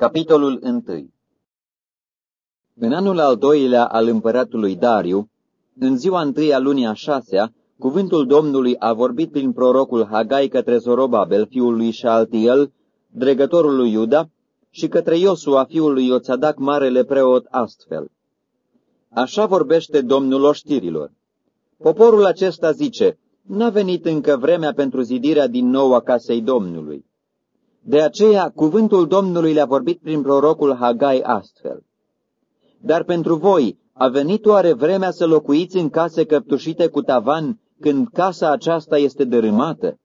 Capitolul 1 În anul al doilea al împăratului Dariu, în ziua întâi a lunii a șasea, cuvântul Domnului a vorbit prin prorocul Hagai către Zorobabel, fiul lui Șaltiel, dregătorul lui Iuda, și către Iosua, fiul lui Ioțadac, marele preot, astfel. Așa vorbește Domnul oștirilor. Poporul acesta zice, n-a venit încă vremea pentru zidirea din nou a casei Domnului. De aceea, cuvântul Domnului le-a vorbit prin prorocul Hagai astfel. Dar pentru voi, a venit oare vremea să locuiți în case căptușite cu tavan, când casa aceasta este dărâmată?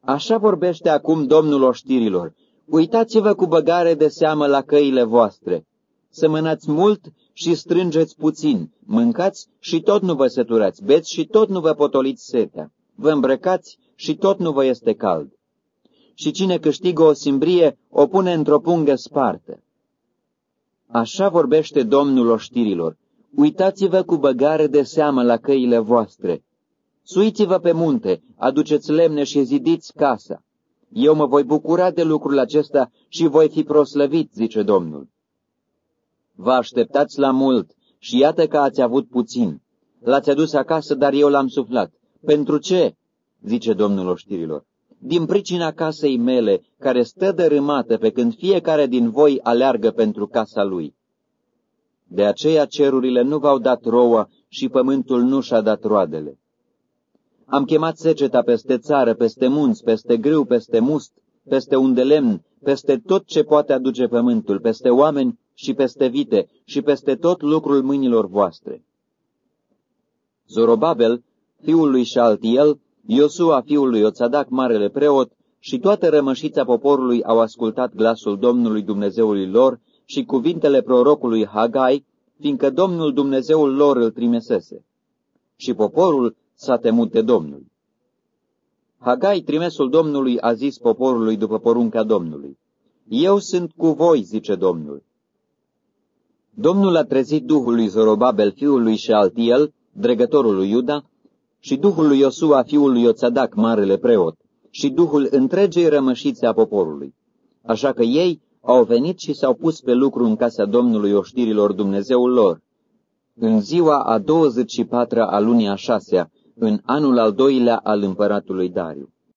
Așa vorbește acum Domnul oștirilor. Uitați-vă cu băgare de seamă la căile voastre. Semănați mult și strângeți puțin, mâncați și tot nu vă săturați, beți și tot nu vă potoliți setea, vă îmbrăcați și tot nu vă este cald și cine câștigă o simbrie o pune într-o pungă spartă. Așa vorbește Domnul oștirilor. Uitați-vă cu băgare de seamă la căile voastre. Suiți-vă pe munte, aduceți lemne și zidiți casa. Eu mă voi bucura de lucrul acesta și voi fi proslăvit, zice Domnul. Vă așteptați la mult și iată că ați avut puțin. L-ați adus acasă, dar eu l-am suflat. Pentru ce? zice Domnul oștirilor din pricina casei mele, care stă dărâmată pe când fiecare din voi aleargă pentru casa lui. De aceea cerurile nu v-au dat rouă și pământul nu și-a dat roadele. Am chemat seceta peste țară, peste munți, peste grâu, peste must, peste unde lemn, peste tot ce poate aduce pământul, peste oameni și peste vite și peste tot lucrul mâinilor voastre. Zorobabel, fiul lui Șaltiel, Iosua, fiul lui Oțadac, marele preot, și toată rămășița poporului au ascultat glasul Domnului Dumnezeului lor și cuvintele prorocului Hagai, fiindcă Domnul Dumnezeul lor îl trimesese. Și poporul s-a temut de Domnul. Hagai, trimesul Domnului, a zis poporului după porunca Domnului. Eu sunt cu voi, zice Domnul. Domnul a trezit Duhul lui Zorobabel, fiul lui Shealtiel, dregătorul lui Iuda, și Duhul lui Iosua, fiul lui Ioțadac, marele preot, și Duhul întregei rămășițe a poporului. Așa că ei au venit și s-au pus pe lucru în casa Domnului oștirilor Dumnezeul lor. În ziua a 24-a a lunii a șasea, în anul al doilea al împăratului Dariu.